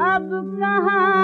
अब कहाँ?